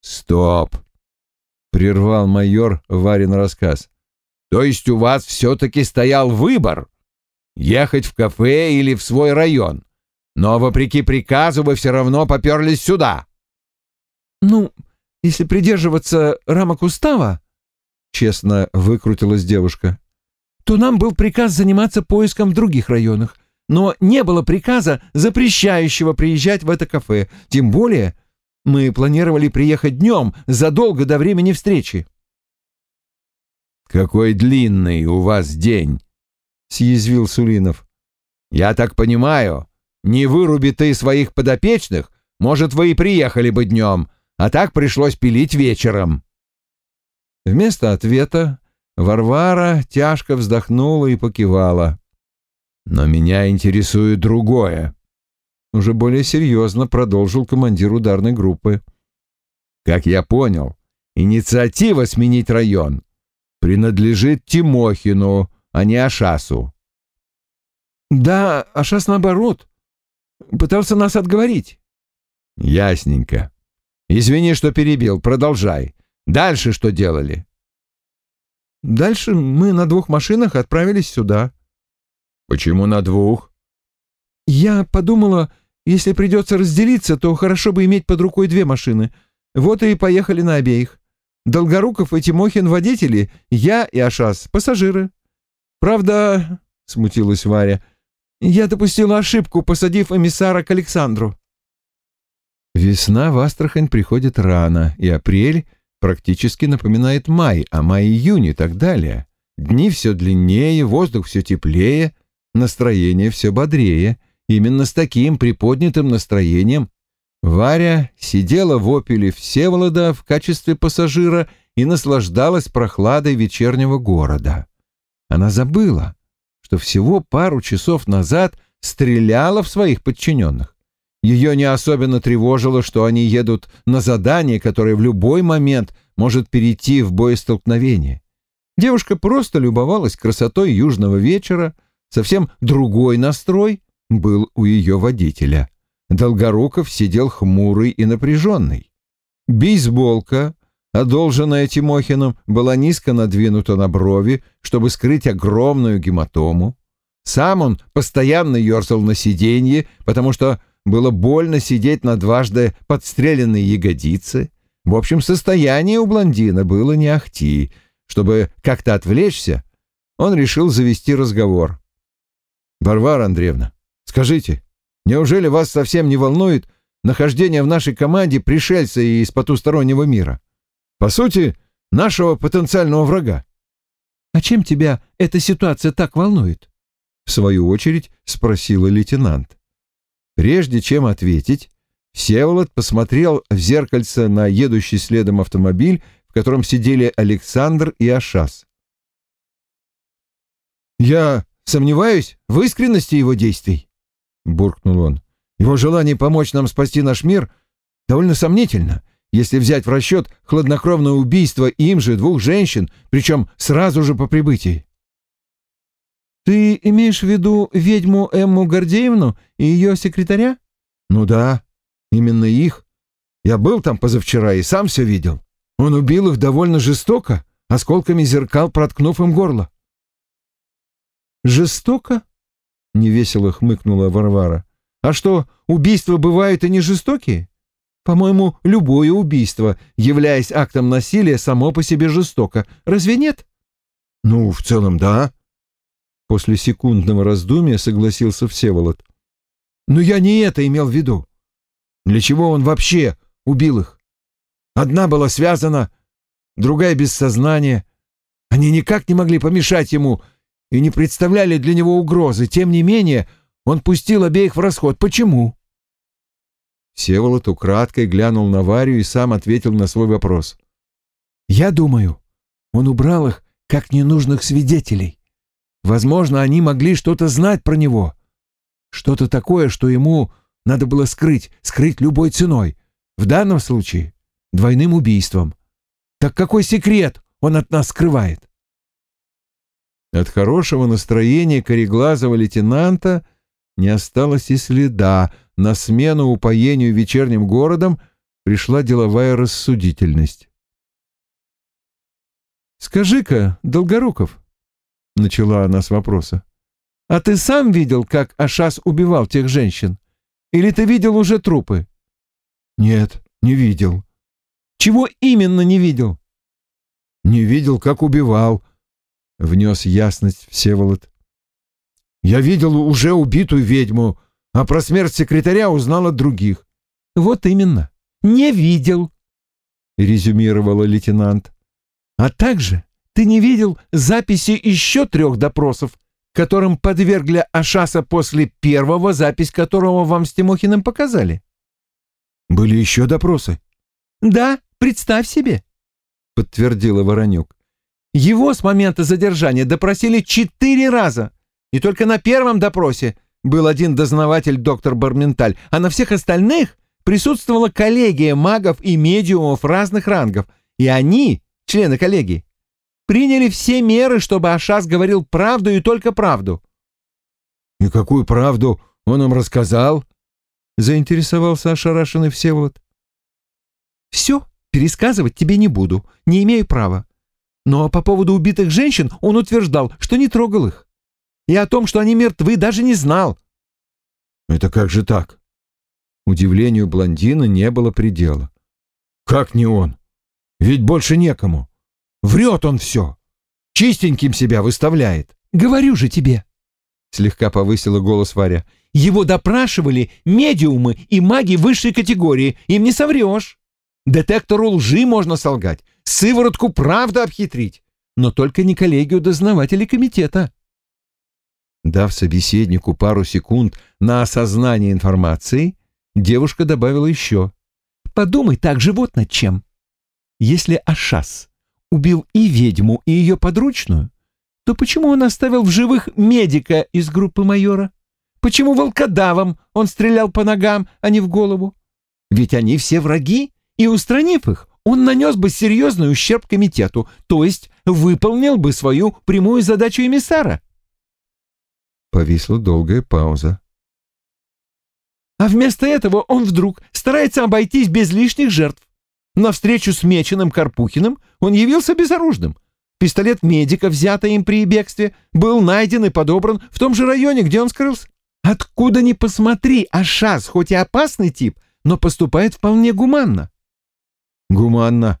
Стоп! Прервал майор Варин рассказ. То есть у вас все-таки стоял выбор? Ехать в кафе или в свой район? Но, вопреки приказу, вы все равно поперлись сюда. Ну, если придерживаться рамок устава, честно выкрутилась девушка, то нам был приказ заниматься поиском в других районах, но не было приказа, запрещающего приезжать в это кафе, тем более мы планировали приехать днем, задолго до времени встречи. «Какой длинный у вас день!» — съязвил Сулинов. «Я так понимаю, не выруби ты своих подопечных, может, вы и приехали бы днем, а так пришлось пилить вечером». Вместо ответа Варвара тяжко вздохнула и покивала. «Но меня интересует другое», — уже более серьезно продолжил командир ударной группы. «Как я понял, инициатива сменить район принадлежит Тимохину, а не Ашасу». «Да, Ашас наоборот. Пытался нас отговорить». «Ясненько. Извини, что перебил. Продолжай. Дальше что делали?» «Дальше мы на двух машинах отправились сюда». «Почему на двух?» «Я подумала, если придется разделиться, то хорошо бы иметь под рукой две машины. Вот и поехали на обеих. Долгоруков и Тимохин водители, я и Ашас пассажиры. Правда, — смутилась Варя, — я допустила ошибку, посадив эмиссара к Александру. Весна в Астрахань приходит рано, и апрель практически напоминает май, а май-июнь и так далее. Дни все длиннее, воздух все теплее, настроение все бодрее. Именно с таким приподнятым настроением Варя сидела в опеле Всеволода в качестве пассажира и наслаждалась прохладой вечернего города. Она забыла, что всего пару часов назад стреляла в своих подчиненных. Ее не особенно тревожило, что они едут на задание, которое в любой момент может перейти в боестолкновение. Девушка просто любовалась красотой южного вечера, совсем другой настрой был у ее водителя. Долгоруков сидел хмурый и напряженный. Бейсболка, одолженная Тимохиным, была низко надвинута на брови, чтобы скрыть огромную гематому. Сам он постоянно ерзал на сиденье, потому что было больно сидеть на дважды подстреленной ягодице. В общем, состояние у блондина было не ахти. Чтобы как-то отвлечься, он решил завести разговор. «Варвара Андреевна, скажите, неужели вас совсем не волнует нахождение в нашей команде пришельца из потустороннего мира? По сути, нашего потенциального врага?» «А чем тебя эта ситуация так волнует?» В свою очередь спросила лейтенант. Прежде чем ответить, Всеволод посмотрел в зеркальце на едущий следом автомобиль, в котором сидели Александр и Ашас. «Я сомневаюсь в искренности его действий», — буркнул он. «Его желание помочь нам спасти наш мир довольно сомнительно, если взять в расчет хладнокровное убийство им же двух женщин, причем сразу же по прибытии». «Ты имеешь в виду ведьму Эмму Гордеевну и ее секретаря?» «Ну да, именно их. Я был там позавчера и сам все видел. Он убил их довольно жестоко, осколками зеркал проткнув им горло». «Жестоко?» — невесело хмыкнула Варвара. «А что, убийства бывают и не жестокие? По-моему, любое убийство, являясь актом насилия, само по себе жестоко. Разве нет?» «Ну, в целом, да», После секундного раздумья согласился Всеволод. «Но я не это имел в виду. Для чего он вообще убил их? Одна была связана, другая без сознания. Они никак не могли помешать ему и не представляли для него угрозы. Тем не менее, он пустил обеих в расход. Почему?» Всеволод украдкой глянул на Варю и сам ответил на свой вопрос. «Я думаю, он убрал их как ненужных свидетелей. Возможно, они могли что-то знать про него. Что-то такое, что ему надо было скрыть, скрыть любой ценой. В данном случае двойным убийством. Так какой секрет он от нас скрывает? От хорошего настроения кореглазого лейтенанта не осталось и следа. На смену упоению вечерним городом пришла деловая рассудительность. «Скажи-ка, Долгоруков», — начала она с вопроса, — «а ты сам видел, как Ашас убивал тех женщин? Или ты видел уже трупы?» «Нет, не видел». «Чего именно не видел?» «Не видел, как убивал», — внес ясность Всеволод. «Я видел уже убитую ведьму, а про смерть секретаря узнал от других». «Вот именно, не видел», — резюмировала лейтенант. А также ты не видел записи еще трех допросов, которым подвергли Ашаса после первого, запись которого вам с Тимохиным показали? Были еще допросы? Да, представь себе, подтвердила Воронюк. Его с момента задержания допросили четыре раза. И только на первом допросе был один дознаватель доктор Барменталь, а на всех остальных присутствовала коллегия магов и медиумов разных рангов, и они члены коллегии, приняли все меры, чтобы Ашас говорил правду и только правду. «И какую правду он им рассказал?» — заинтересовался ошарашенный Всеволод. «Все пересказывать тебе не буду, не имею права. Но по поводу убитых женщин он утверждал, что не трогал их. И о том, что они мертвы, даже не знал». «Это как же так?» Удивлению блондина не было предела. «Как не он? Ведь больше некому. Врет он все. Чистеньким себя выставляет. Говорю же тебе. Слегка повысила голос Варя. Его допрашивали медиумы и маги высшей категории. Им не соврешь. Детектору лжи можно солгать. Сыворотку правда обхитрить. Но только не коллегию дознавателей комитета. Дав собеседнику пару секунд на осознание информации, девушка добавила еще. «Подумай также вот над чем. Если Ашас убил и ведьму, и ее подручную, то почему он оставил в живых медика из группы майора? Почему волкодавом он стрелял по ногам, а не в голову? Ведь они все враги, и, устранив их, он нанес бы серьезный ущерб комитету, то есть выполнил бы свою прямую задачу эмиссара. Повисла долгая пауза. А вместо этого он вдруг старается обойтись без лишних жертв. На встречу с Меченым Карпухиным он явился безоружным. Пистолет медика, взятый им при бегстве, был найден и подобран в том же районе, где он скрылся. Откуда ни посмотри, Ашаз хоть и опасный тип, но поступает вполне гуманно. Гуманно.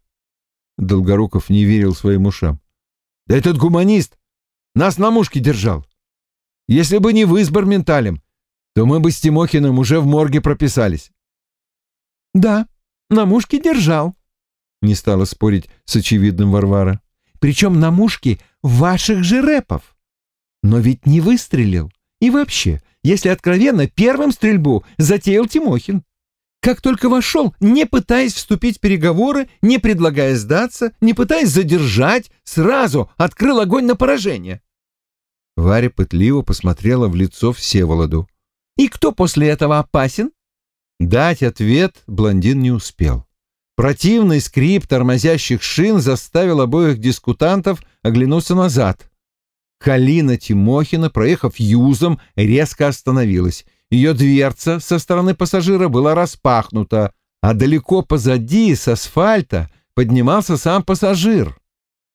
Долгоруков не верил своим ушам. Да этот гуманист нас на мушке держал. Если бы не вы с Барменталем, то мы бы с Тимохиным уже в морге прописались. Да, на мушке держал. Не стала спорить с очевидным Варвара. Причем на мушке ваших же рэпов. Но ведь не выстрелил. И вообще, если откровенно, первым стрельбу затеял Тимохин. Как только вошел, не пытаясь вступить в переговоры, не предлагая сдаться, не пытаясь задержать, сразу открыл огонь на поражение. Варя пытливо посмотрела в лицо Всеволоду. «И кто после этого опасен?» Дать ответ блондин не успел. Противный скрип тормозящих шин заставил обоих дискутантов оглянуться назад. Калина Тимохина, проехав юзом, резко остановилась. Ее дверца со стороны пассажира была распахнута, а далеко позади, с асфальта, поднимался сам пассажир.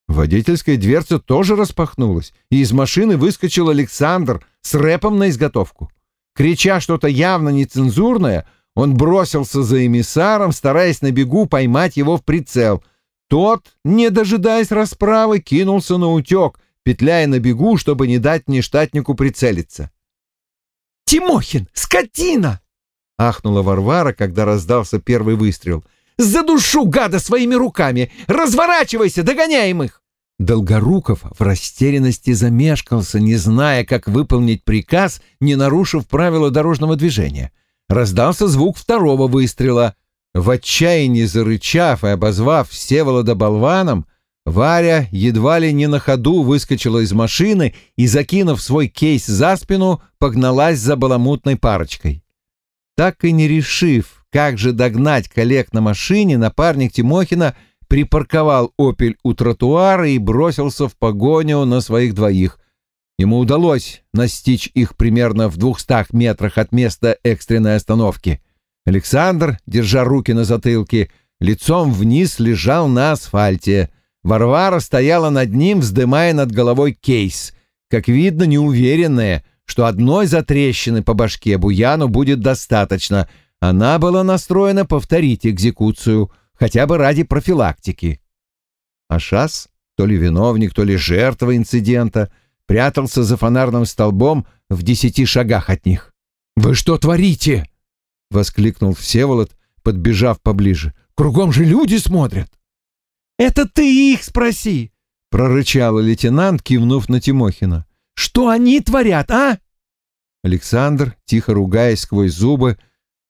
Водительская дверца тоже распахнулась, и из машины выскочил Александр с рэпом на изготовку. Крича что-то явно нецензурное, он бросился за эмиссаром, стараясь на бегу поймать его в прицел. Тот, не дожидаясь расправы, кинулся на утек, петляя на бегу, чтобы не дать нештатнику прицелиться. «Тимохин, скотина!» — ахнула Варвара, когда раздался первый выстрел. «Задушу гада своими руками! Разворачивайся, догоняем их!» Долгоруков в растерянности замешкался, не зная, как выполнить приказ, не нарушив правила дорожного движения раздался звук второго выстрела. В отчаянии зарычав и обозвав Всеволода болваном, Варя едва ли не на ходу выскочила из машины и, закинув свой кейс за спину, погналась за баламутной парочкой. Так и не решив, как же догнать коллег на машине, напарник Тимохина припарковал «Опель» у тротуара и бросился в погоню на своих двоих, Ему удалось настичь их примерно в двухстах метрах от места экстренной остановки. Александр, держа руки на затылке, лицом вниз лежал на асфальте. Варвара стояла над ним, вздымая над головой кейс. Как видно, неуверенная, что одной затрещины по башке Буяну будет достаточно. Она была настроена повторить экзекуцию, хотя бы ради профилактики. Ашас, то ли виновник, то ли жертва инцидента, прятался за фонарным столбом в десяти шагах от них. «Вы что творите?» — воскликнул Всеволод, подбежав поближе. «Кругом же люди смотрят!» «Это ты их спроси!» — прорычал лейтенант, кивнув на Тимохина. «Что они творят, а?» Александр, тихо ругаясь сквозь зубы,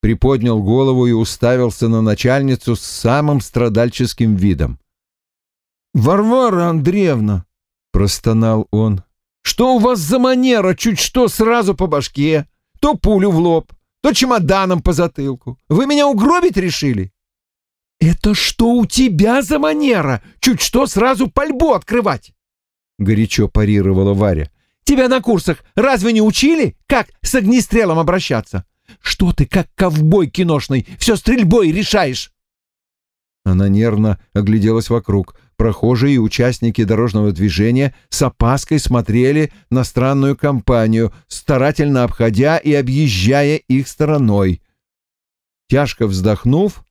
приподнял голову и уставился на начальницу с самым страдальческим видом. «Варвара Андреевна!» — простонал он. «Что у вас за манера чуть что сразу по башке, то пулю в лоб, то чемоданом по затылку. Вы меня угробить решили?» «Это что у тебя за манера? Чуть что сразу пальбу открывать!» — горячо парировала Варя. «Тебя на курсах разве не учили, как с огнестрелом обращаться? Что ты, как ковбой киношный, все стрельбой решаешь?» Она нервно огляделась вокруг. Прохожие и участники дорожного движения с опаской смотрели на странную компанию, старательно обходя и объезжая их стороной. Тяжко вздохнув,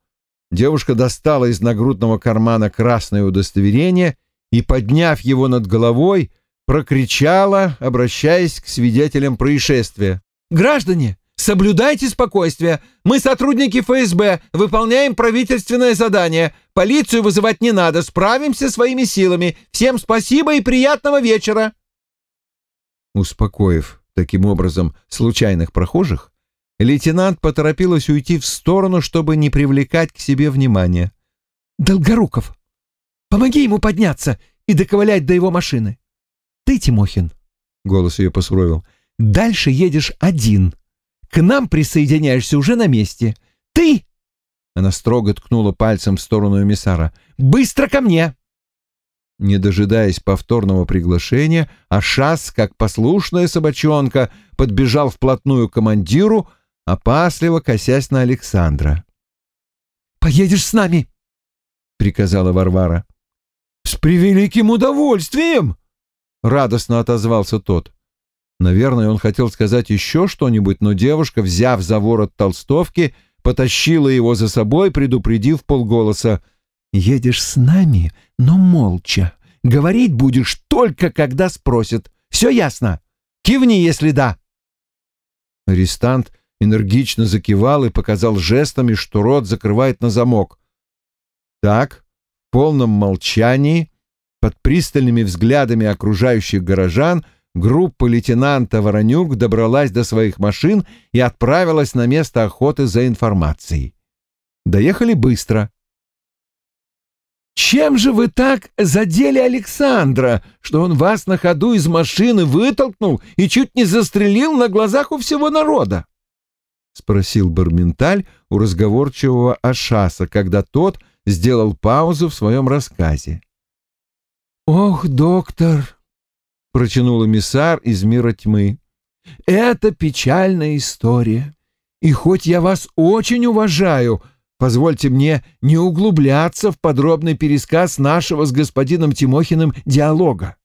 девушка достала из нагрудного кармана красное удостоверение и, подняв его над головой, прокричала, обращаясь к свидетелям происшествия. «Граждане, соблюдайте спокойствие. Мы сотрудники ФСБ, выполняем правительственное задание. Полицию вызывать не надо, справимся своими силами. Всем спасибо и приятного вечера». Успокоив таким образом случайных прохожих, лейтенант поторопилась уйти в сторону, чтобы не привлекать к себе внимания. «Долгоруков, помоги ему подняться и доковылять до его машины. Ты, Тимохин, — голос ее посуровил, — дальше едешь один. К нам присоединяешься уже на месте. Ты, — она строго ткнула пальцем в сторону эмиссара, — быстро ко мне. Не дожидаясь повторного приглашения, Ашас, как послушная собачонка, подбежал вплотную к командиру, опасливо косясь на Александра. «Поедешь с нами!» — приказала Варвара. «С превеликим удовольствием!» — радостно отозвался тот. Наверное, он хотел сказать еще что-нибудь, но девушка, взяв за ворот толстовки, потащила его за собой, предупредив полголоса. «Едешь с нами, но молча. Говорить будешь только, когда спросят. Все ясно? Кивни, если да». Арестант энергично закивал и показал жестами, что рот закрывает на замок. Так, в полном молчании, под пристальными взглядами окружающих горожан, группа лейтенанта Воронюк добралась до своих машин и отправилась на место охоты за информацией. Доехали быстро. «Чем же вы так задели Александра, что он вас на ходу из машины вытолкнул и чуть не застрелил на глазах у всего народа?» — спросил Барменталь у разговорчивого Ашаса, когда тот сделал паузу в своем рассказе. «Ох, доктор!» — протянул эмиссар из мира тьмы. «Это печальная история. И хоть я вас очень уважаю, позвольте мне не углубляться в подробный пересказ нашего с господином Тимохиным диалога.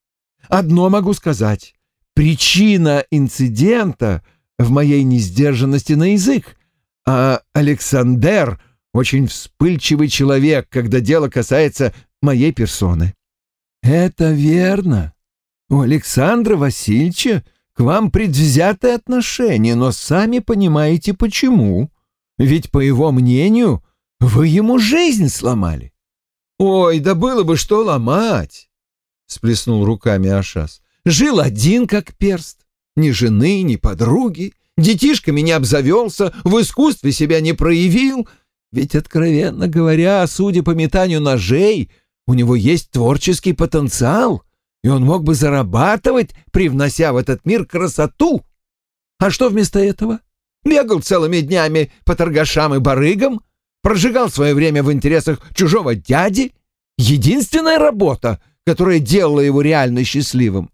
Одно могу сказать. Причина инцидента — в моей несдержанности на язык, а Александр очень вспыльчивый человек, когда дело касается моей персоны. Это верно. У Александра Васильевича к вам предвзятое отношение, но сами понимаете почему. Ведь, по его мнению, вы ему жизнь сломали. Ой, да было бы что ломать, сплеснул руками Ашас. Жил один как перст. Ни жены, ни подруги. Детишками не обзавелся, в искусстве себя не проявил. Ведь, откровенно говоря, судя по метанию ножей, у него есть творческий потенциал, и он мог бы зарабатывать, привнося в этот мир красоту. А что вместо этого? Бегал целыми днями по торгашам и барыгам, прожигал свое время в интересах чужого дяди. Единственная работа, которая делала его реально счастливым,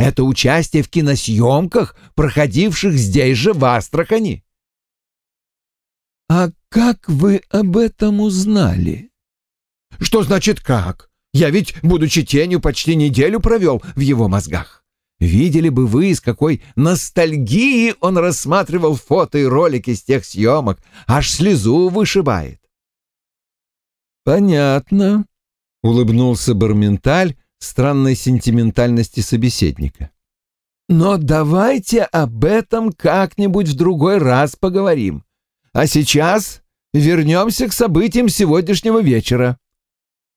это участие в киносъемках, проходивших здесь же, в Астрахани. «А «Как вы об этом узнали?» «Что значит «как»? Я ведь, будучи тенью, почти неделю провел в его мозгах. Видели бы вы, с какой ностальгией он рассматривал фото и ролики с тех съемок, аж слезу вышибает. «Понятно», — улыбнулся Барменталь странной сентиментальности собеседника. «Но давайте об этом как-нибудь в другой раз поговорим. А сейчас вернемся к событиям сегодняшнего вечера».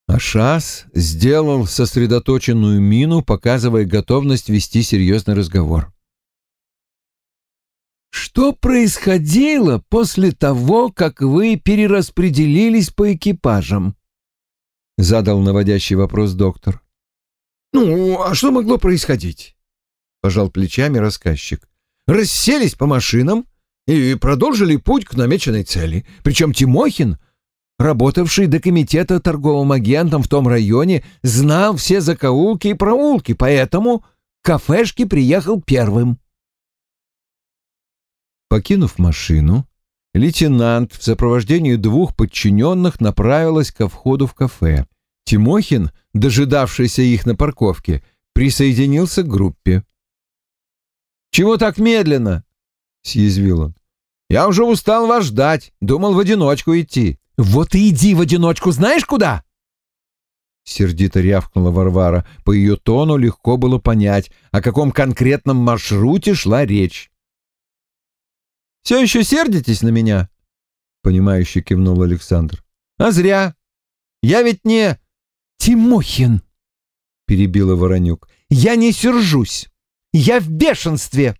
Ашас сделал сосредоточенную мину, показывая готовность вести серьезный разговор. «Что происходило после того, как вы перераспределились по экипажам?» — задал наводящий вопрос доктор. «Ну, а что могло происходить?» — пожал плечами рассказчик. «Расселись по машинам и продолжили путь к намеченной цели. Причем Тимохин работавший до комитета торговым агентом в том районе, знал все закоулки и проулки, поэтому к кафешке приехал первым. Покинув машину, лейтенант в сопровождении двух подчиненных направилась ко входу в кафе. Тимохин, дожидавшийся их на парковке, присоединился к группе. «Чего так медленно?» — съязвил он. «Я уже устал вас ждать, думал в одиночку идти». «Вот и иди в одиночку знаешь куда?» Сердито рявкнула Варвара. По ее тону легко было понять, о каком конкретном маршруте шла речь. «Все еще сердитесь на меня?» Понимающе кивнул Александр. «А зря. Я ведь не...» «Тимохин!» Перебила Воронюк. «Я не сержусь. Я в бешенстве.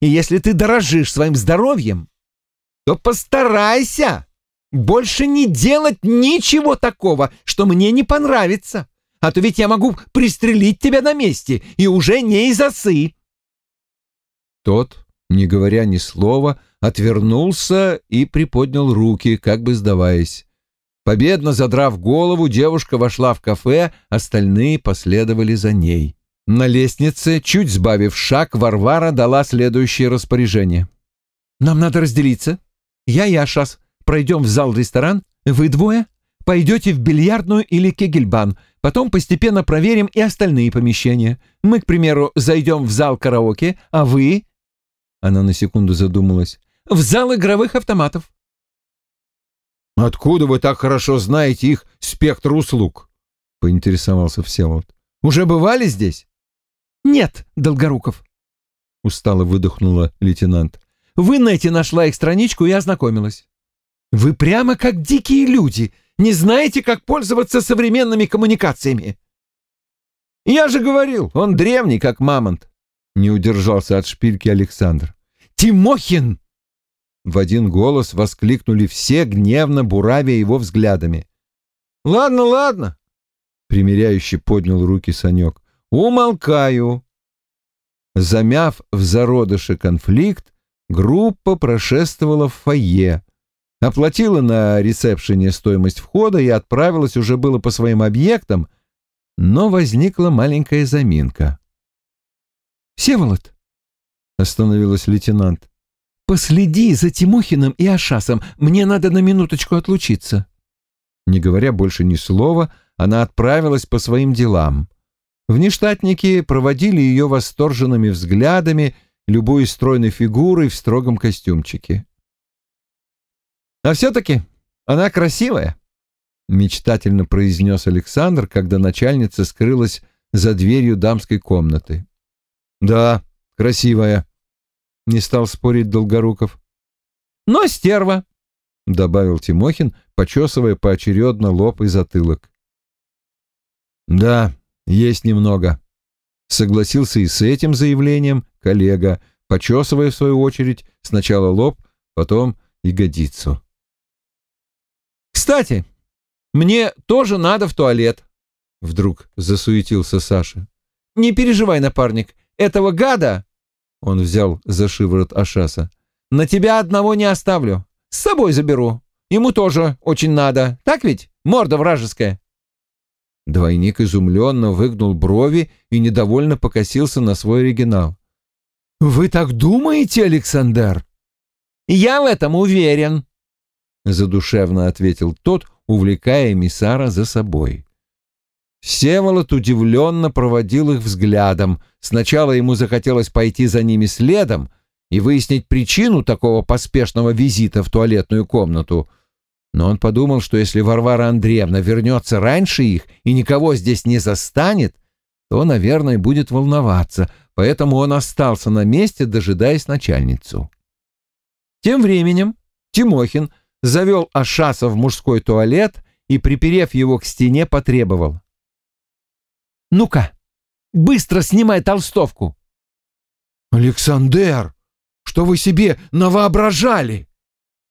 И если ты дорожишь своим здоровьем, то постарайся больше не делать ничего такого, что мне не понравится. А то ведь я могу пристрелить тебя на месте, и уже не из осы. Тот, не говоря ни слова, отвернулся и приподнял руки, как бы сдаваясь. Победно задрав голову, девушка вошла в кафе, остальные последовали за ней. На лестнице, чуть сбавив шаг, Варвара дала следующее распоряжение. «Нам надо разделиться. Я и Ашас пройдем в зал-ресторан, вы двое пойдете в бильярдную или кегельбан, потом постепенно проверим и остальные помещения. Мы, к примеру, зайдем в зал караоке, а вы...» Она на секунду задумалась. «В зал игровых автоматов». «Откуда вы так хорошо знаете их спектр услуг?» — поинтересовался Всеволод. «Уже бывали здесь?» «Нет, Долгоруков», — устало выдохнула лейтенант. «В инете нашла их страничку и ознакомилась. Вы прямо как дикие люди, не знаете, как пользоваться современными коммуникациями. Я же говорил, он древний, как мамонт. Не удержался от шпильки Александр. Тимохин! В один голос воскликнули все, гневно буравя его взглядами. «Ладно, ладно», — примиряюще поднял руки Санек. «Умолкаю». Замяв в зародыше конфликт, группа прошествовала в фойе оплатила на ресепшене стоимость входа и отправилась уже было по своим объектам, но возникла маленькая заминка. «Всеволод!» — остановилась лейтенант. «Последи за Тимохиным и Ашасом, мне надо на минуточку отлучиться». Не говоря больше ни слова, она отправилась по своим делам. Внештатники проводили ее восторженными взглядами, любой стройной фигурой в строгом костюмчике. А все-таки она красивая, — мечтательно произнес Александр, когда начальница скрылась за дверью дамской комнаты. «Да, красивая», — не стал спорить Долгоруков. «Но стерва», — добавил Тимохин, почесывая поочередно лоб и затылок. «Да, есть немного», — согласился и с этим заявлением коллега, почесывая в свою очередь сначала лоб, потом ягодицу. «Кстати, мне тоже надо в туалет», — вдруг засуетился Саша. «Не переживай, напарник, этого гада...» — он взял за шиворот Ашаса. «На тебя одного не оставлю. С собой заберу. Ему тоже очень надо. Так ведь? Морда вражеская». Двойник изумленно выгнул брови и недовольно покосился на свой оригинал. «Вы так думаете, Александр?» «Я в этом уверен», задушевно ответил тот, увлекая эмиссара за собой. Всеволод удивленно проводил их взглядом. Сначала ему захотелось пойти за ними следом и выяснить причину такого поспешного визита в туалетную комнату. Но он подумал, что если Варвара Андреевна вернется раньше их и никого здесь не застанет, то, наверное, будет волноваться, поэтому он остался на месте, дожидаясь начальницу. Тем временем Тимохин завел Ашаса в мужской туалет и, приперев его к стене, потребовал. «Ну-ка, быстро снимай толстовку!» «Александр, что вы себе навоображали?»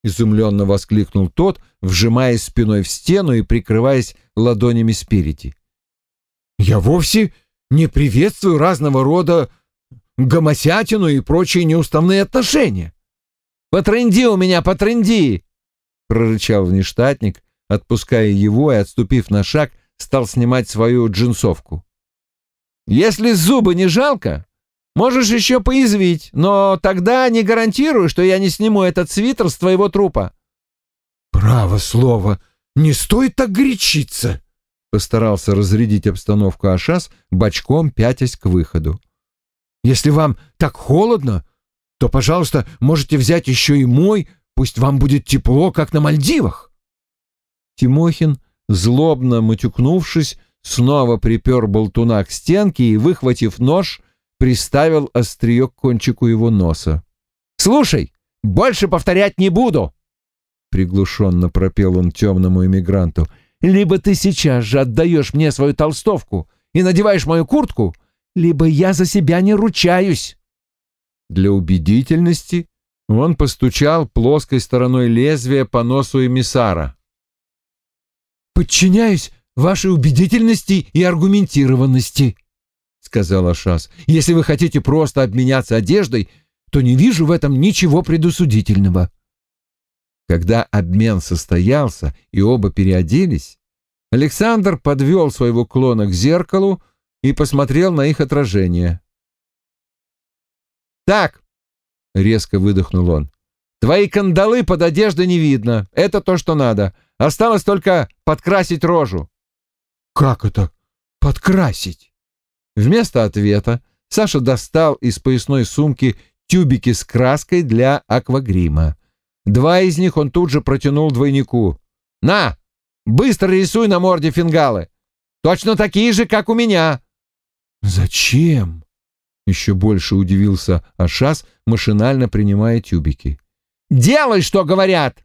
Изумленно воскликнул тот, вжимаясь спиной в стену и прикрываясь ладонями спереди. «Я вовсе не приветствую разного рода гомосятину и прочие неуставные отношения». «Потренди у меня, потренди!» — прорычал внештатник, отпуская его и, отступив на шаг, стал снимать свою джинсовку. «Если зубы не жалко, можешь еще поязвить, но тогда не гарантирую, что я не сниму этот свитер с твоего трупа». «Право слово, не стоит так горячиться!» — постарался разрядить обстановку Ашас, бочком пятясь к выходу. «Если вам так холодно, то, пожалуйста, можете взять еще и мой, Пусть вам будет тепло, как на Мальдивах. Тимохин, злобно матюкнувшись, снова припер болтуна к стенке и, выхватив нож, приставил острие к кончику его носа. «Слушай, больше повторять не буду!» Приглушенно пропел он темному эмигранту. «Либо ты сейчас же отдаешь мне свою толстовку и надеваешь мою куртку, либо я за себя не ручаюсь!» Для убедительности он постучал плоской стороной лезвия по носу эмиссара. «Подчиняюсь вашей убедительности и аргументированности», — сказал Ашас. «Если вы хотите просто обменяться одеждой, то не вижу в этом ничего предусудительного». Когда обмен состоялся и оба переоделись, Александр подвел своего клона к зеркалу и посмотрел на их отражение. «Так, Резко выдохнул он. «Твои кандалы под одеждой не видно. Это то, что надо. Осталось только подкрасить рожу». «Как это? Подкрасить?» Вместо ответа Саша достал из поясной сумки тюбики с краской для аквагрима. Два из них он тут же протянул двойнику. «На! Быстро рисуй на морде фингалы! Точно такие же, как у меня!» «Зачем?» Еще больше удивился Ашас, машинально принимая тюбики. «Делай, что говорят!»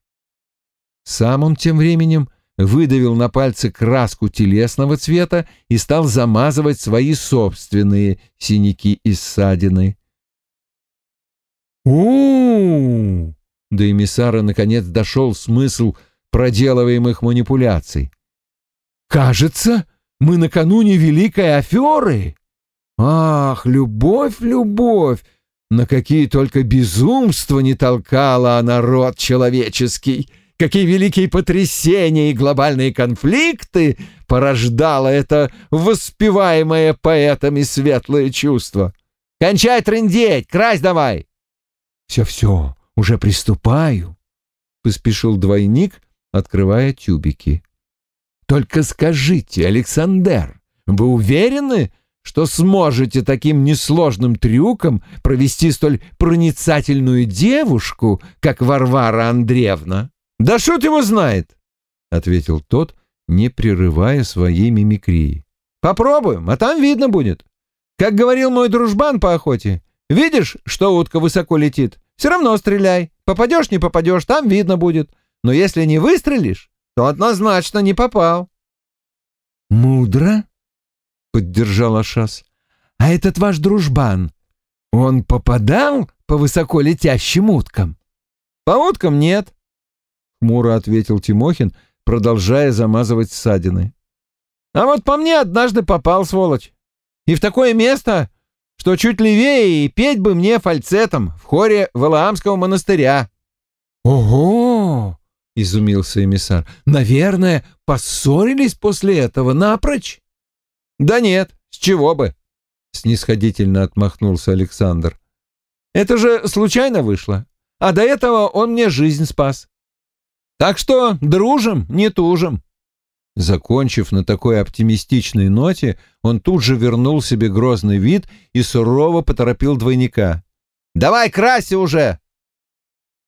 Сам он тем временем выдавил на пальцы краску телесного цвета и стал замазывать свои собственные синяки и ссадины. у До эмиссара наконец дошел смысл проделываемых манипуляций. «Кажется, мы накануне великой аферы!» Ах, любовь, любовь! На какие только безумства не толкала она род человеческий! Какие великие потрясения и глобальные конфликты порождало это воспеваемое поэтами светлое чувство! Кончай трындеть, крась давай! Все-все, уже приступаю, — поспешил двойник, открывая тюбики. Только скажите, Александр, вы уверены, что сможете таким несложным трюком провести столь проницательную девушку, как Варвара Андреевна? Да шут его знает, ответил тот, не прерывая своей мимикрии. Попробуем, а там видно будет. Как говорил мой дружбан по охоте, видишь, что утка высоко летит? Все равно стреляй. Попадешь, не попадешь, там видно будет. Но если не выстрелишь, то однозначно не попал. Мудро, — поддержал Ашас. «А этот ваш дружбан, он попадал по высоко летящим уткам?» «По уткам нет», — хмуро ответил Тимохин, продолжая замазывать ссадины. «А вот по мне однажды попал, сволочь. И в такое место, что чуть левее, и петь бы мне фальцетом в хоре Валаамского монастыря». «Ого!» — изумился эмиссар. «Наверное, поссорились после этого напрочь?» «Да нет, с чего бы?» — снисходительно отмахнулся Александр. «Это же случайно вышло, а до этого он мне жизнь спас. Так что дружим, не тужим». Закончив на такой оптимистичной ноте, он тут же вернул себе грозный вид и сурово поторопил двойника. «Давай крайся уже!»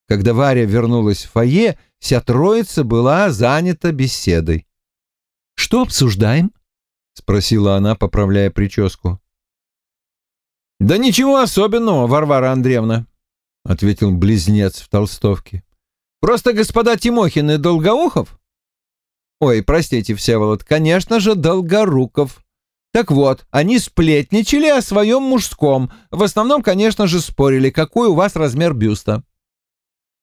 Когда Варя вернулась в фойе, вся троица была занята беседой. «Что обсуждаем?» — спросила она, поправляя прическу. «Да ничего особенного, Варвара Андреевна», — ответил близнец в толстовке. «Просто господа Тимохин и Долгоухов Ой, простите, Всеволод, конечно же, Долгоруков. Так вот, они сплетничали о своем мужском. В основном, конечно же, спорили, какой у вас размер бюста.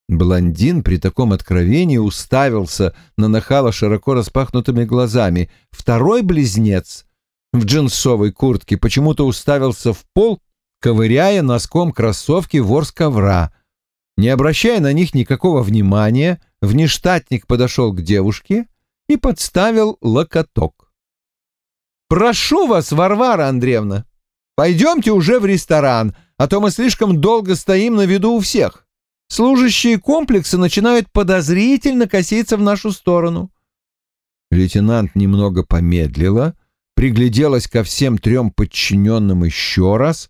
Блондин при таком откровении уставился на нахала широко распахнутыми глазами. Второй близнец в джинсовой куртке почему-то уставился в пол, ковыряя носком кроссовки ворс ковра. Не обращая на них никакого внимания, внештатник подошел к девушке и подставил локоток. «Прошу вас, Варвара Андреевна, пойдемте уже в ресторан, а то мы слишком долго стоим на виду у всех. Служащие комплекса начинают подозрительно коситься в нашу сторону». Лейтенант немного помедлила, пригляделась ко всем трем подчиненным еще раз,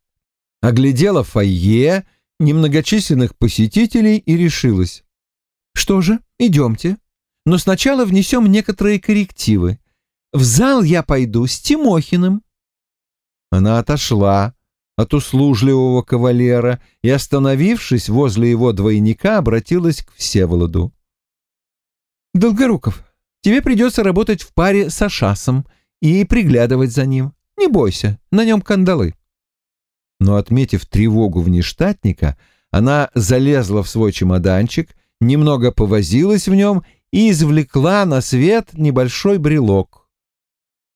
оглядела фойе, немногочисленных посетителей и решилась. «Что же, идемте но сначала внесем некоторые коррективы. В зал я пойду с Тимохиным». Она отошла от услужливого кавалера и, остановившись возле его двойника, обратилась к Всеволоду. «Долгоруков, тебе придется работать в паре с Ашасом и приглядывать за ним. Не бойся, на нем кандалы». Но, отметив тревогу внештатника, она залезла в свой чемоданчик, немного повозилась в нем и извлекла на свет небольшой брелок.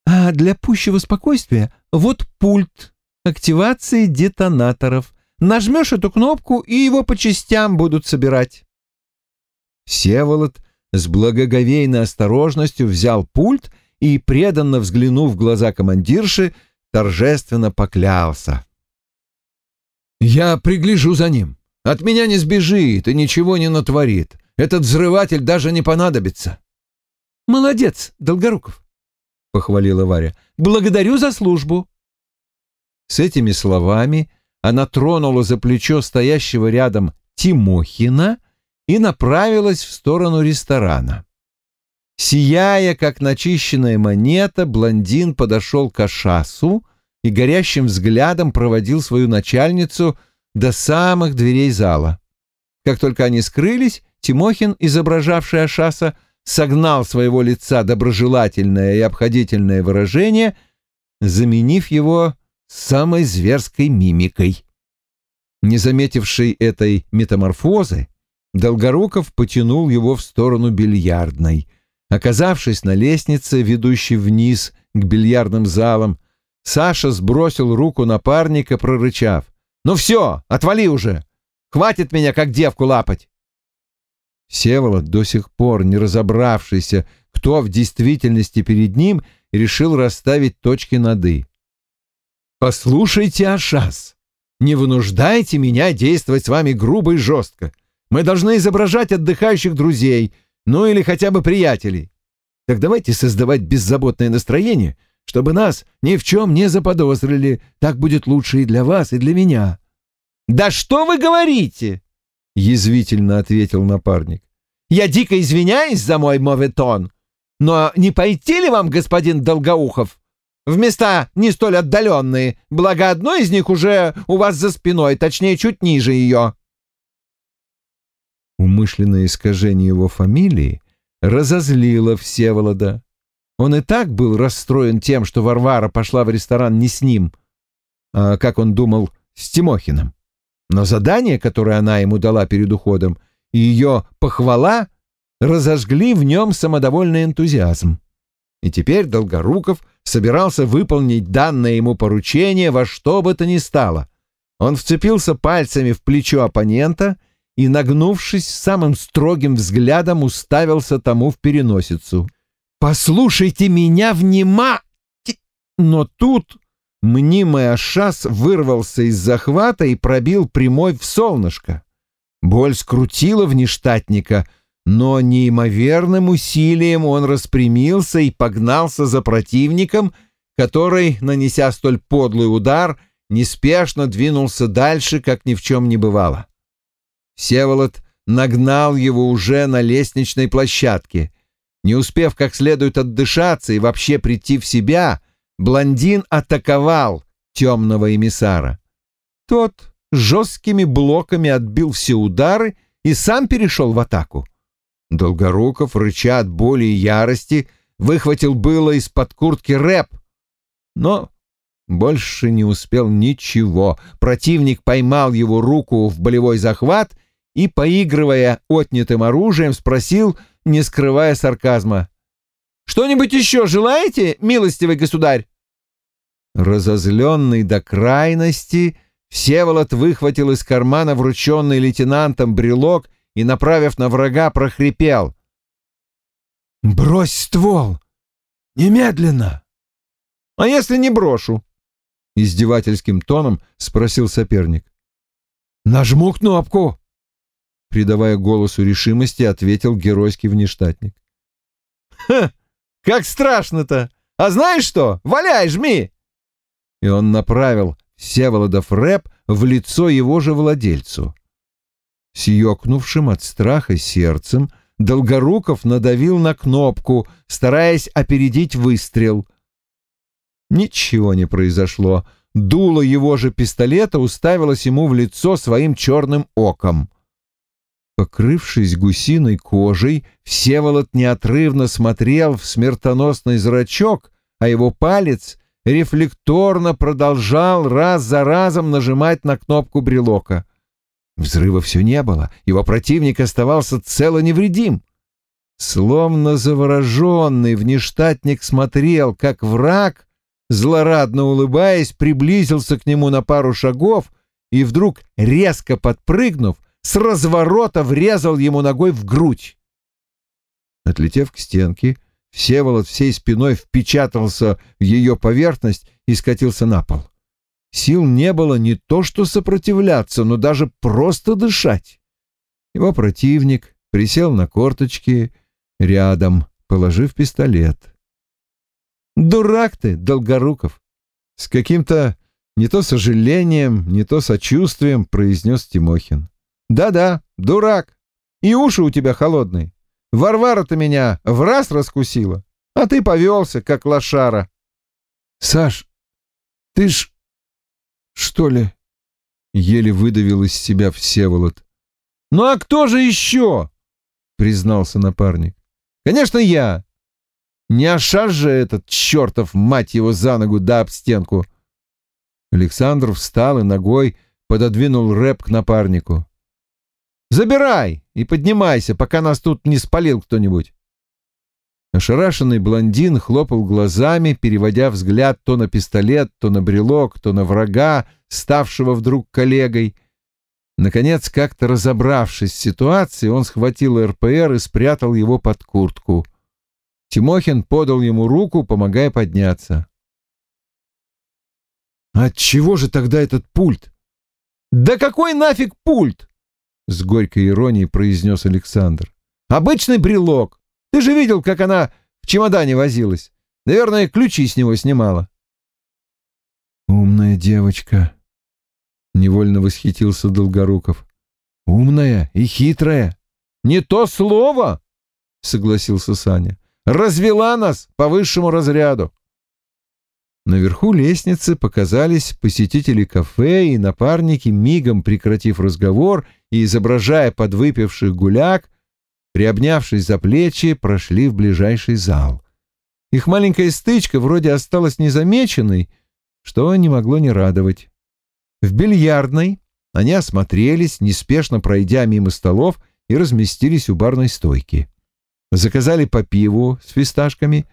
А для пущего спокойствия вот пульт активации детонаторов. Нажмешь эту кнопку, и его по частям будут собирать. Всеволод с благоговейной осторожностью взял пульт и, преданно взглянув в глаза командирши, торжественно поклялся. «Я пригляжу за ним. От меня не сбежит и ничего не натворит. Этот взрыватель даже не понадобится. Молодец, Долгоруков, похвалила Варя. Благодарю за службу. С этими словами она тронула за плечо стоящего рядом Тимохина и направилась в сторону ресторана. Сияя, как начищенная монета, блондин подошел к Ашасу и горящим взглядом проводил свою начальницу до самых дверей зала. Как только они скрылись, Тимохин, изображавший Ашаса, согнал своего лица доброжелательное и обходительное выражение, заменив его самой зверской мимикой. Не заметивший этой метаморфозы, Долгоруков потянул его в сторону бильярдной. Оказавшись на лестнице, ведущей вниз к бильярдным залам, Саша сбросил руку напарника, прорычав. «Ну все, отвали уже! Хватит меня, как девку, лапать!» Всеволод, до сих пор не разобравшийся, кто в действительности перед ним, решил расставить точки над «и». «Послушайте, Ашас, не вынуждайте меня действовать с вами грубо и жестко. Мы должны изображать отдыхающих друзей, ну или хотя бы приятелей. Так давайте создавать беззаботное настроение, чтобы нас ни в чем не заподозрили. Так будет лучше и для вас, и для меня». «Да что вы говорите?» — язвительно ответил напарник. «Я дико извиняюсь за мой моветон, но не пойти ли вам, господин Долгоухов, в места не столь отдаленные, благо одно из них уже у вас за спиной, точнее, чуть ниже ее?» Умышленное искажение его фамилии разозлило Всеволода. Он и так был расстроен тем, что Варвара пошла в ресторан не с ним, а, как он думал, с Тимохиным. Но задание, которое она ему дала перед уходом, и ее похвала разожгли в нем самодовольный энтузиазм. И теперь Долгоруков собирался выполнить данное ему поручение во что бы то ни стало. Он вцепился пальцами в плечо оппонента и, нагнувшись, самым строгим взглядом уставился тому в переносицу. «Послушайте меня внима!» Но тут Мнимый Ашас вырвался из захвата и пробил прямой в солнышко. Боль скрутила внештатника, но неимоверным усилием он распрямился и погнался за противником, который, нанеся столь подлый удар, неспешно двинулся дальше, как ни в чем не бывало. Всеволод нагнал его уже на лестничной площадке. Не успев как следует отдышаться и вообще прийти в себя, блондин атаковал темного эмиссара. Тот жесткими блоками отбил все удары и сам перешел в атаку. Долгоруков, рыча от боли и ярости, выхватил было из-под куртки рэп, но больше не успел ничего. Противник поймал его руку в болевой захват и, поигрывая отнятым оружием, спросил, не скрывая сарказма. «Что-нибудь еще желаете, милостивый государь?» Разозленный до крайности, Всеволод выхватил из кармана врученный лейтенантом брелок и, направив на врага, прохрипел. «Брось ствол! Немедленно!» «А если не брошу?» — издевательским тоном спросил соперник. «Нажму кнопку!» Придавая голосу решимости, ответил геройский внештатник. «Ха! Как страшно-то! А знаешь что? Валяй, жми!» И он направил Всеволодов рэп в лицо его же владельцу. С ёкнувшим от страха сердцем Долгоруков надавил на кнопку, стараясь опередить выстрел. Ничего не произошло. Дуло его же пистолета уставилось ему в лицо своим черным оком. Покрывшись гусиной кожей, Всеволод неотрывно смотрел в смертоносный зрачок, а его палец рефлекторно продолжал раз за разом нажимать на кнопку брелока. Взрыва все не было, его противник оставался цело невредим. Словно завороженный внештатник смотрел, как враг, злорадно улыбаясь, приблизился к нему на пару шагов и вдруг, резко подпрыгнув, с разворота врезал ему ногой в грудь. Отлетев к стенке, Всеволод всей спиной впечатался в ее поверхность и скатился на пол. Сил не было не то что сопротивляться, но даже просто дышать. Его противник присел на корточки рядом, положив пистолет. «Дурак ты, Долгоруков!» С каким-то не то сожалением, не то сочувствием произнес Тимохин. «Да-да, дурак. И уши у тебя холодные. Варвара-то меня в раз раскусила, а ты повелся, как лошара. — Саш, ты ж... что ли? — еле выдавил из себя Всеволод. — Ну а кто же еще? — признался напарник. — Конечно, я. Не ошаж же этот чертов, мать его, за ногу да об стенку. Александр встал и ногой пододвинул рэп к напарнику. Забирай и поднимайся, пока нас тут не спалил кто-нибудь. Ошарашенный блондин хлопал глазами, переводя взгляд то на пистолет, то на брелок, то на врага, ставшего вдруг коллегой. Наконец, как-то разобравшись с ситуацией, он схватил РПР и спрятал его под куртку. Тимохин подал ему руку, помогая подняться. «От чего же тогда этот пульт?» «Да какой нафиг пульт? — с горькой иронией произнес Александр. «Обычный брелок. Ты же видел, как она в чемодане возилась. Наверное, ключи с него снимала». «Умная девочка», — невольно восхитился Долгоруков. «Умная и хитрая». «Не то слово!» — согласился Саня. «Развела нас по высшему разряду». Наверху лестницы показались посетители кафе и напарники, мигом прекратив разговор и изображая подвыпивших гуляк, приобнявшись за плечи, прошли в ближайший зал. Их маленькая стычка вроде осталась незамеченной, что не могло не радовать. В бильярдной они осмотрелись, неспешно пройдя мимо столов и разместились у барной стойки. Заказали по пиву с фисташками,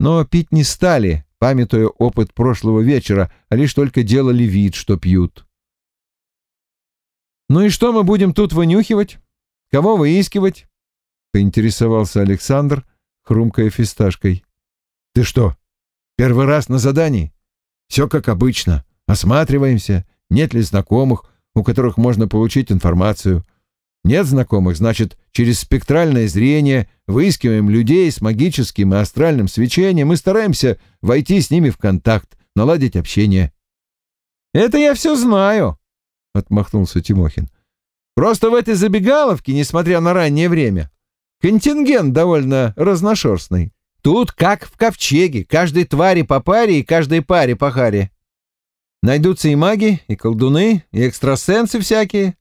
но пить не стали, памятуя опыт прошлого вечера, а лишь только делали вид, что пьют. «Ну и что мы будем тут вынюхивать? Кого выискивать?» — поинтересовался Александр, хрумкая фисташкой. «Ты что, первый раз на задании? Все как обычно. Осматриваемся, нет ли знакомых, у которых можно получить информацию. Нет знакомых, значит, через спектральное зрение выискиваем людей с магическим и астральным свечением и стараемся войти с ними в контакт, наладить общение. «Это я все знаю», — отмахнулся Тимохин. «Просто в этой забегаловке, несмотря на раннее время, контингент довольно разношерстный. Тут как в ковчеге, каждой твари по паре и каждой паре по харе. Найдутся и маги, и колдуны, и экстрасенсы всякие.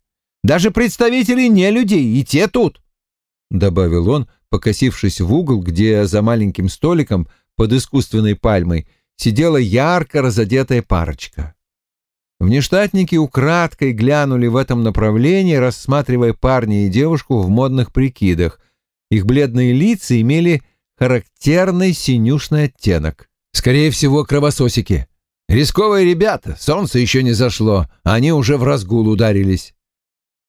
Даже представители не людей, и те тут», — добавил он, покосившись в угол, где за маленьким столиком под искусственной пальмой сидела ярко разодетая парочка. Внештатники украдкой глянули в этом направлении, рассматривая парня и девушку в модных прикидах. Их бледные лица имели характерный синюшный оттенок. Скорее всего, кровососики. Рисковые ребята, солнце еще не зашло, они уже в разгул ударились.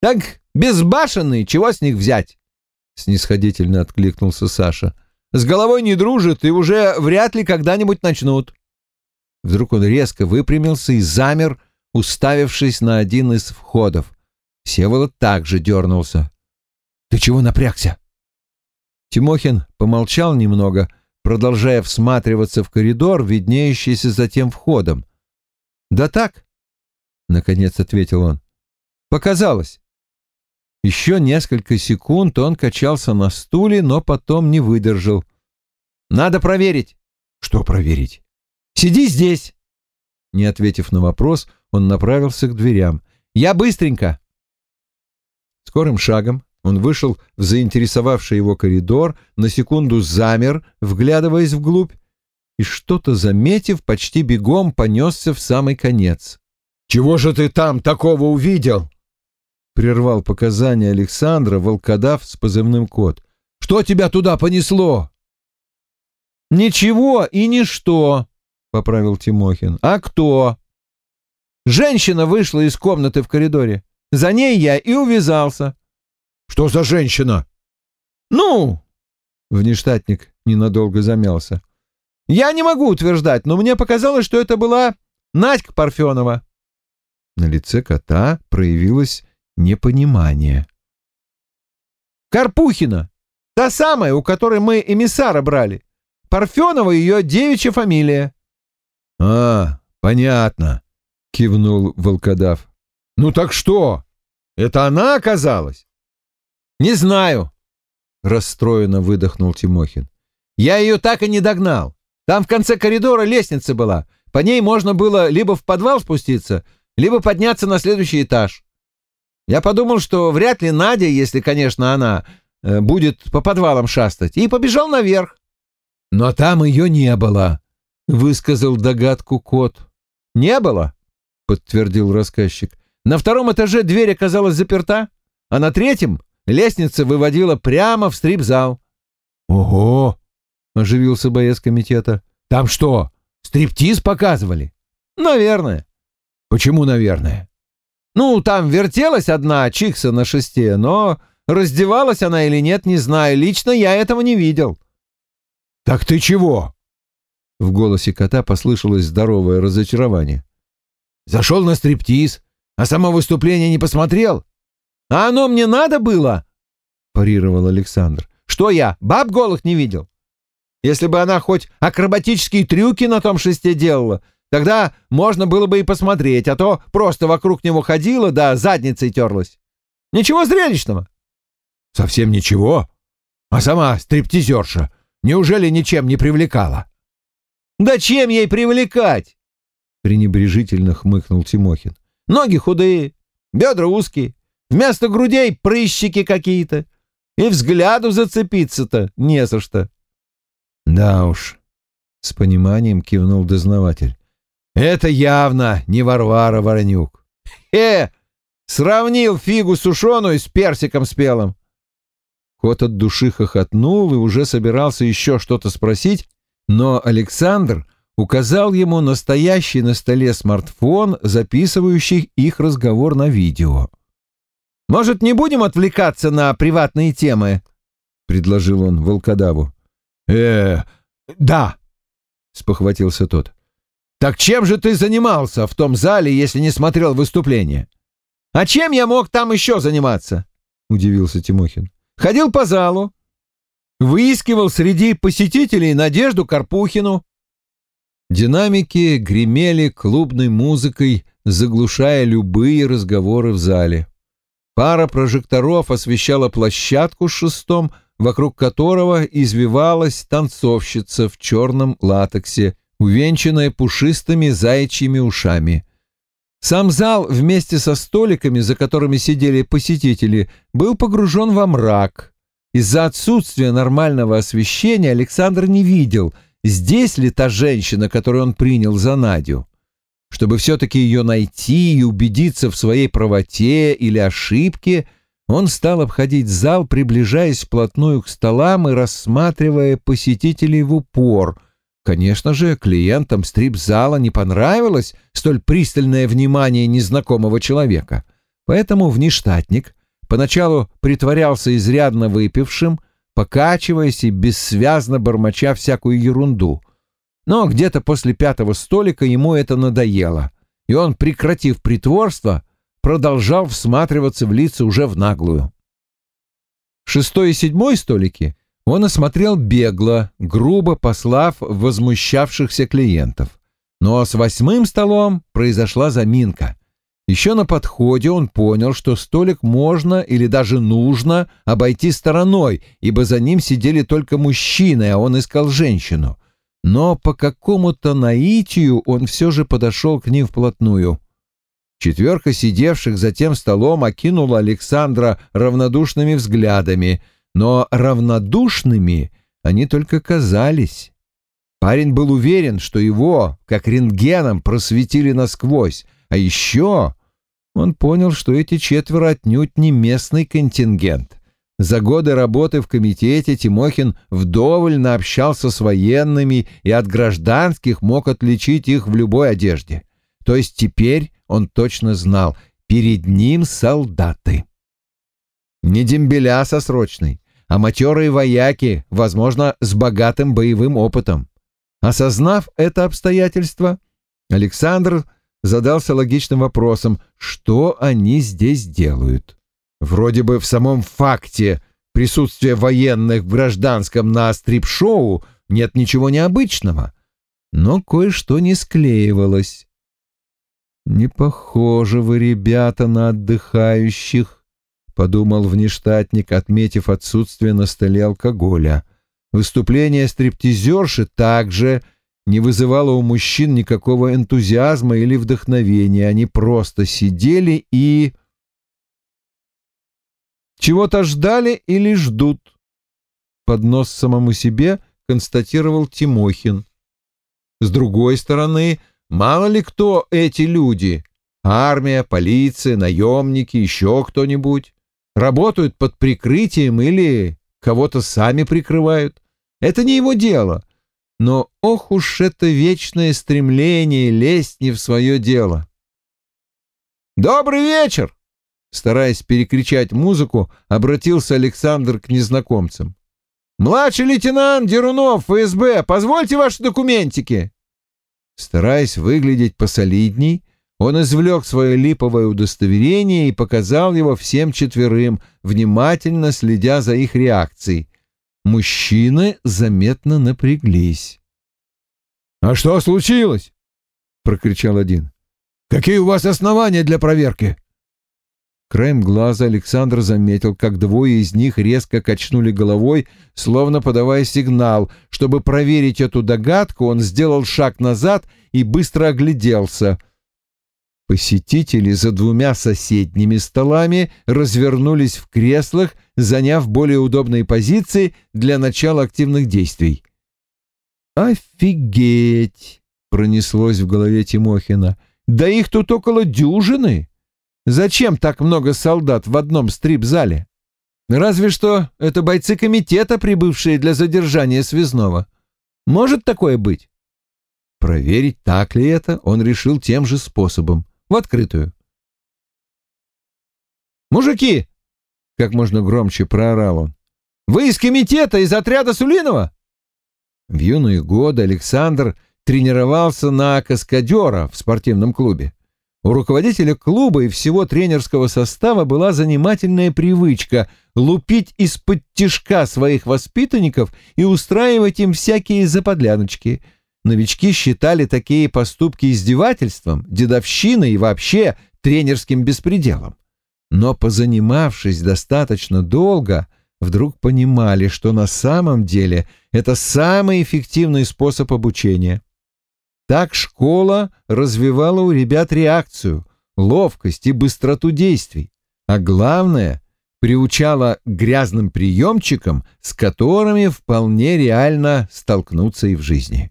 «Так безбашенные, чего с них взять?» — снисходительно откликнулся Саша. «С головой не дружат и уже вряд ли когда-нибудь начнут». Вдруг он резко выпрямился и замер, уставившись на один из входов. Всеволод также дернулся. «Ты чего напрягся?» Тимохин помолчал немного, продолжая всматриваться в коридор, виднеющийся за тем входом. «Да так», — наконец ответил он, — «показалось». Еще несколько секунд он качался на стуле, но потом не выдержал. «Надо проверить». «Что проверить?» «Сиди здесь!» Не ответив на вопрос, он направился к дверям. «Я быстренько!» Скорым шагом он вышел в заинтересовавший его коридор, на секунду замер, вглядываясь вглубь, и что-то заметив, почти бегом понесся в самый конец. «Чего же ты там такого увидел?» Прервал показания Александра волкодав с позывным кот. «Что тебя туда понесло?» «Ничего и ничто», — поправил Тимохин. «А кто?» «Женщина вышла из комнаты в коридоре. За ней я и увязался». «Что за женщина?» «Ну...» — внештатник ненадолго замялся. «Я не могу утверждать, но мне показалось, что это была Надька Парфенова». На лице кота проявилось непонимание. «Карпухина! Та самая, у которой мы эмиссара брали. Парфенова ее девичья фамилия». «А, понятно», — кивнул волкодав. «Ну так что? Это она оказалась?» «Не знаю», — расстроенно выдохнул Тимохин. «Я ее так и не догнал. Там в конце коридора лестница была. По ней можно было либо в подвал спуститься, либо подняться на следующий этаж. Я подумал, что вряд ли Надя, если, конечно, она, э, будет по подвалам шастать, и побежал наверх. «Но там ее не было», — высказал догадку кот. «Не было», — подтвердил рассказчик. «На втором этаже дверь оказалась заперта, а на третьем лестница выводила прямо в стрип-зал». «Ого!» — оживился боец комитета. «Там что, стриптиз показывали?» «Наверное». «Почему «наверное»?» Ну, там вертелась одна чикса на шесте, но раздевалась она или нет, не знаю. Лично я этого не видел. «Так ты чего?» В голосе кота послышалось здоровое разочарование. «Зашел на стриптиз, а само выступление не посмотрел?» «А оно мне надо было?» — парировал Александр. «Что я, баб голых не видел? Если бы она хоть акробатические трюки на том шесте делала, Тогда можно было бы и посмотреть, а то просто вокруг него ходила, да задницей терлась. Ничего зрелищного. Совсем ничего? А сама стриптизерша неужели ничем не привлекала? Да чем ей привлекать? Пренебрежительно хмыкнул Тимохин. Ноги худые, бедра узкие, вместо грудей прыщики какие-то. И взгляду зацепиться-то не за что. Да уж, с пониманием кивнул дознаватель. Это явно не Варвара Воронюк. Э, сравнил фигу сушеную с персиком спелым. Кот от души хохотнул и уже собирался еще что-то спросить, но Александр указал ему настоящий на столе смартфон, записывающий их разговор на видео. «Может, не будем отвлекаться на приватные темы?» — предложил он волкодаву. «Э, да», — спохватился тот. Так чем же ты занимался в том зале, если не смотрел выступления? А чем я мог там еще заниматься? — удивился Тимохин. «Ходил по залу, выискивал среди посетителей Надежду Карпухину». Динамики гремели клубной музыкой, заглушая любые разговоры в зале. Пара прожекторов освещала площадку с шестом, вокруг которого извивалась танцовщица в черном латексе, увенчанная пушистыми заячьими ушами. Сам зал вместе со столиками, за которыми сидели посетители, был погружен во мрак. Из-за отсутствия нормального освещения Александр не видел, здесь ли та женщина, которую он принял за Надю. Чтобы все-таки ее найти и убедиться в своей правоте или ошибке, он стал обходить зал, приближаясь вплотную к столам и рассматривая посетителей в упор — Конечно же, клиентам стрип-зала не понравилось столь пристальное внимание незнакомого человека, поэтому внештатник поначалу притворялся изрядно выпившим, покачиваясь и бессвязно бормоча всякую ерунду. Но где-то после пятого столика ему это надоело, и он, прекратив притворство, продолжал всматриваться в лица уже в наглую. Шестой и седьмой столики он осмотрел бегло, грубо послав возмущавшихся клиентов. Но с восьмым столом произошла заминка. Еще на подходе он понял, что столик можно или даже нужно обойти стороной, ибо за ним сидели только мужчины, а он искал женщину. Но по какому-то наитию он все же подошел к ним вплотную. Четверка сидевших за тем столом окинула Александра равнодушными взглядами — но равнодушными они только казались. Парень был уверен, что его, как рентгеном, просветили насквозь, а еще он понял, что эти четверо отнюдь не местный контингент. За годы работы в комитете Тимохин вдоволь наобщался с военными и от гражданских мог отличить их в любой одежде. То есть теперь он точно знал, перед ним солдаты. Не дембеля со срочной, а матерые вояки, возможно, с богатым боевым опытом. Осознав это обстоятельство, Александр задался логичным вопросом, что они здесь делают. Вроде бы в самом факте присутствия военных в гражданском на стрип-шоу нет ничего необычного, но кое-что не склеивалось. «Не похожи вы, ребята, на отдыхающих», подумал внештатник, отметив отсутствие на столе алкоголя. Выступление стриптизерши также не вызывало у мужчин никакого энтузиазма или вдохновения. Они просто сидели и... Чего-то ждали или ждут. Под нос самому себе констатировал Тимохин. С другой стороны, мало ли кто эти люди. Армия, полиция, наемники, еще кто-нибудь работают под прикрытием или кого-то сами прикрывают. Это не его дело. Но ох уж это вечное стремление лезть не в свое дело. «Добрый вечер!» Стараясь перекричать музыку, обратился Александр к незнакомцам. «Младший лейтенант Дерунов, ФСБ, позвольте ваши документики!» Стараясь выглядеть посолидней, он извлек свое липовое удостоверение и показал его всем четверым, внимательно следя за их реакцией. Мужчины заметно напряглись. «А что случилось?» — прокричал один. «Какие у вас основания для проверки?» Краем глаза Александр заметил, как двое из них резко качнули головой, словно подавая сигнал. Чтобы проверить эту догадку, он сделал шаг назад и быстро огляделся — Посетители за двумя соседними столами развернулись в креслах, заняв более удобные позиции для начала активных действий. «Офигеть!» — пронеслось в голове Тимохина. «Да их тут около дюжины! Зачем так много солдат в одном стрип-зале? Разве что это бойцы комитета, прибывшие для задержания связного. Может такое быть?» Проверить, так ли это, он решил тем же способом в открытую. «Мужики!» — как можно громче проорал он. «Вы из комитета, из отряда Сулинова?» В юные годы Александр тренировался на каскадера в спортивном клубе. У руководителя клуба и всего тренерского состава была занимательная привычка лупить из-под тишка своих воспитанников и устраивать им всякие заподляночки. Новички считали такие поступки издевательством, дедовщиной и вообще тренерским беспределом. Но, позанимавшись достаточно долго, вдруг понимали, что на самом деле это самый эффективный способ обучения. Так школа развивала у ребят реакцию, ловкость и быстроту действий, а главное — приучала грязным приемчикам, с которыми вполне реально столкнуться и в жизни.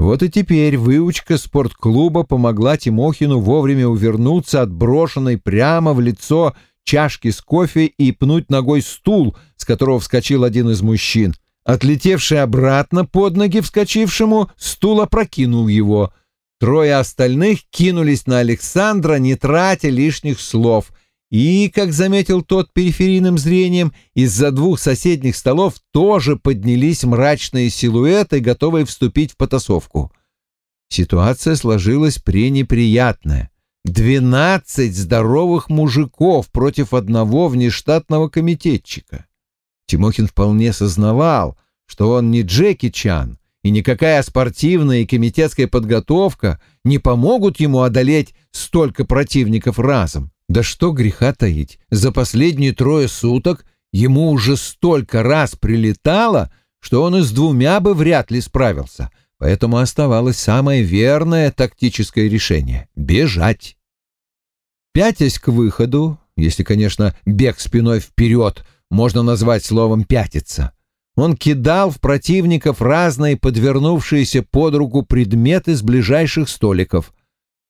Вот и теперь выучка спортклуба помогла Тимохину вовремя увернуться от брошенной прямо в лицо чашки с кофе и пнуть ногой стул, с которого вскочил один из мужчин. Отлетевший обратно под ноги вскочившему, стул опрокинул его. Трое остальных кинулись на Александра, не тратя лишних слов. И, как заметил тот периферийным зрением, из-за двух соседних столов тоже поднялись мрачные силуэты, готовые вступить в потасовку. Ситуация сложилась пренеприятная. Двенадцать здоровых мужиков против одного внештатного комитетчика. Тимохин вполне сознавал, что он не Джеки Чан, и никакая спортивная и комитетская подготовка не помогут ему одолеть столько противников разом. Да что греха таить, за последние трое суток ему уже столько раз прилетало, что он и с двумя бы вряд ли справился, поэтому оставалось самое верное тактическое решение — бежать. Пятясь к выходу, если, конечно, бег спиной вперед — можно назвать словом «пятиться». Он кидал в противников разные подвернувшиеся под руку предметы с ближайших столиков.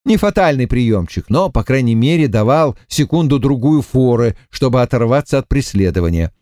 Не фатальный приемчик, но, по крайней мере, давал секунду-другую форы, чтобы оторваться от преследования.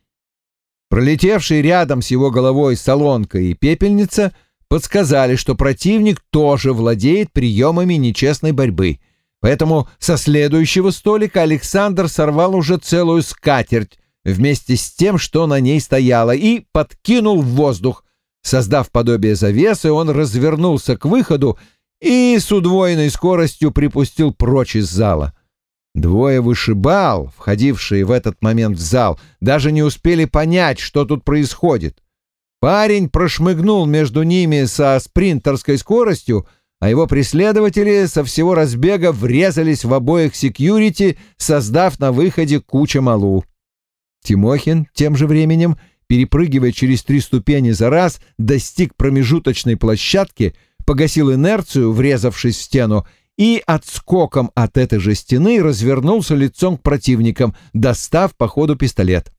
Пролетевшие рядом с его головой солонка и пепельница подсказали, что противник тоже владеет приемами нечестной борьбы. Поэтому со следующего столика Александр сорвал уже целую скатерть, вместе с тем, что на ней стояло, и подкинул в воздух. Создав подобие завесы, он развернулся к выходу и с удвоенной скоростью припустил прочь из зала. Двое вышибал, входившие в этот момент в зал, даже не успели понять, что тут происходит. Парень прошмыгнул между ними со спринтерской скоростью, а его преследователи со всего разбега врезались в обоих секьюрити, создав на выходе кучу малу. Тимохин тем же временем, перепрыгивая через три ступени за раз, достиг промежуточной площадки, погасил инерцию, врезавшись в стену, и отскоком от этой же стены развернулся лицом к противникам, достав по ходу пистолет.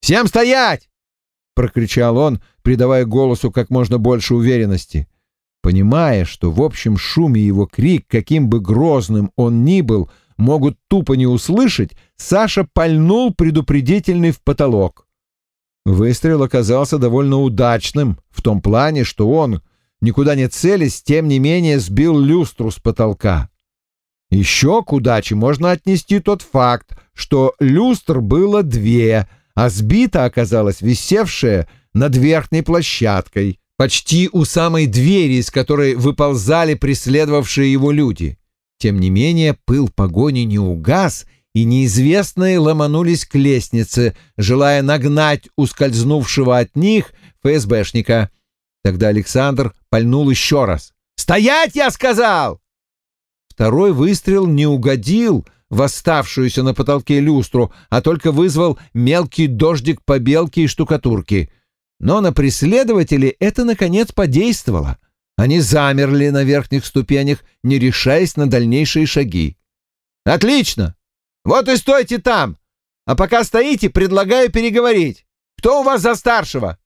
«Всем стоять!» — прокричал он, придавая голосу как можно больше уверенности. Понимая, что в общем шуме его крик, каким бы грозным он ни был, — могут тупо не услышать, Саша пальнул предупредительный в потолок. Выстрел оказался довольно удачным в том плане, что он, никуда не целясь, тем не менее сбил люстру с потолка. Еще к удаче можно отнести тот факт, что люстр было две, а сбита оказалась висевшая над верхней площадкой, почти у самой двери, из которой выползали преследовавшие его люди. Тем не менее, пыл погони не угас, и неизвестные ломанулись к лестнице, желая нагнать ускользнувшего от них ФСБшника. Тогда Александр пальнул еще раз. «Стоять, я сказал!» Второй выстрел не угодил в оставшуюся на потолке люстру, а только вызвал мелкий дождик побелки и штукатурки. Но на преследователей это, наконец, подействовало. Они замерли на верхних ступенях, не решаясь на дальнейшие шаги. «Отлично! Вот и стойте там! А пока стоите, предлагаю переговорить. Кто у вас за старшего?»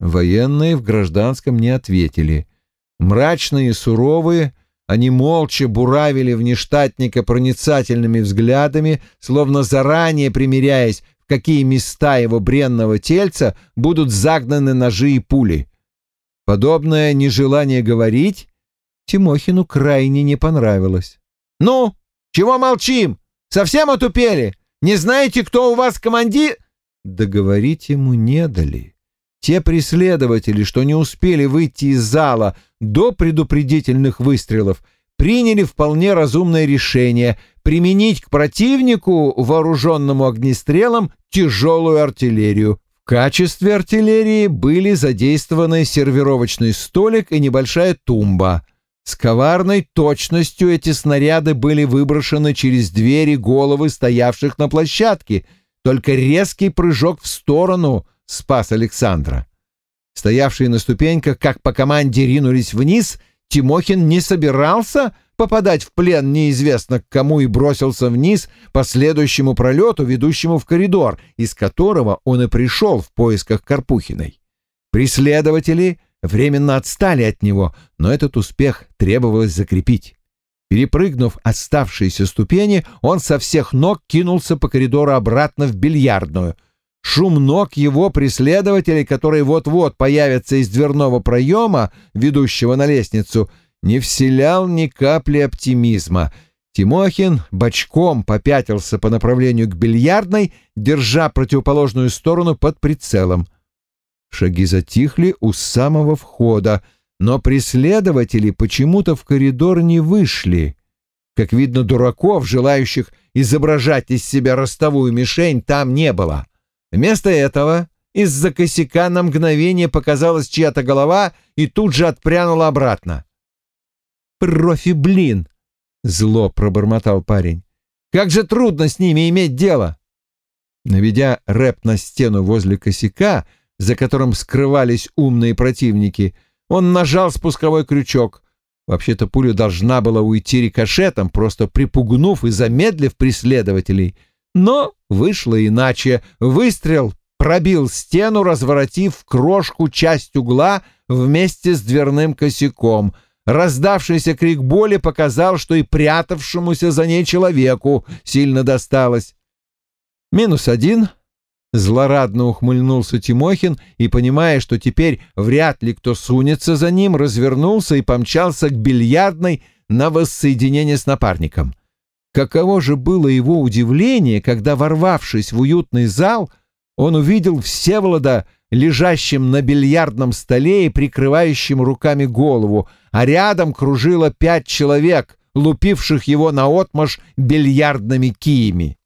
Военные в гражданском не ответили. Мрачные и суровые, они молча буравили внештатника проницательными взглядами, словно заранее примиряясь, в какие места его бренного тельца будут загнаны ножи и пули. Подобное нежелание говорить Тимохину крайне не понравилось. «Ну, чего молчим? Совсем отупели? Не знаете, кто у вас командир?» Договорить ему не дали. Те преследователи, что не успели выйти из зала до предупредительных выстрелов, приняли вполне разумное решение применить к противнику, вооруженному огнестрелом, тяжелую артиллерию. В качестве артиллерии были задействованы сервировочный столик и небольшая тумба. С коварной точностью эти снаряды были выброшены через двери головы стоявших на площадке. Только резкий прыжок в сторону спас Александра. Стоявшие на ступеньках, как по команде, ринулись вниз. Тимохин не собирался попадать в плен неизвестно к кому и бросился вниз по следующему пролету, ведущему в коридор, из которого он и пришел в поисках Карпухиной. Преследователи временно отстали от него, но этот успех требовалось закрепить. Перепрыгнув оставшиеся ступени, он со всех ног кинулся по коридору обратно в бильярдную. Шум ног его преследователей, которые вот-вот появятся из дверного проема, ведущего на лестницу, не вселял ни капли оптимизма. Тимохин бочком попятился по направлению к бильярдной, держа противоположную сторону под прицелом. Шаги затихли у самого входа, но преследователи почему-то в коридор не вышли. Как видно, дураков, желающих изображать из себя ростовую мишень, там не было. Вместо этого из-за косяка на мгновение показалась чья-то голова и тут же отпрянула обратно. «Профи, блин!» — зло пробормотал парень. «Как же трудно с ними иметь дело!» Наведя рэп на стену возле косяка, за которым скрывались умные противники, он нажал спусковой крючок. Вообще-то пуля должна была уйти рикошетом, просто припугнув и замедлив преследователей. Но вышло иначе. Выстрел пробил стену, разворотив крошку часть угла вместе с дверным косяком — Раздавшийся крик боли показал, что и прятавшемуся за ней человеку сильно досталось. Минус один. Злорадно ухмыльнулся Тимохин и, понимая, что теперь вряд ли кто сунется за ним, развернулся и помчался к бильярдной на воссоединение с напарником. Каково же было его удивление, когда, ворвавшись в уютный зал, он увидел Всеволода, лежащим на бильярдном столе и прикрывающим руками голову, а рядом кружило пять человек, лупивших его наотмашь бильярдными киями.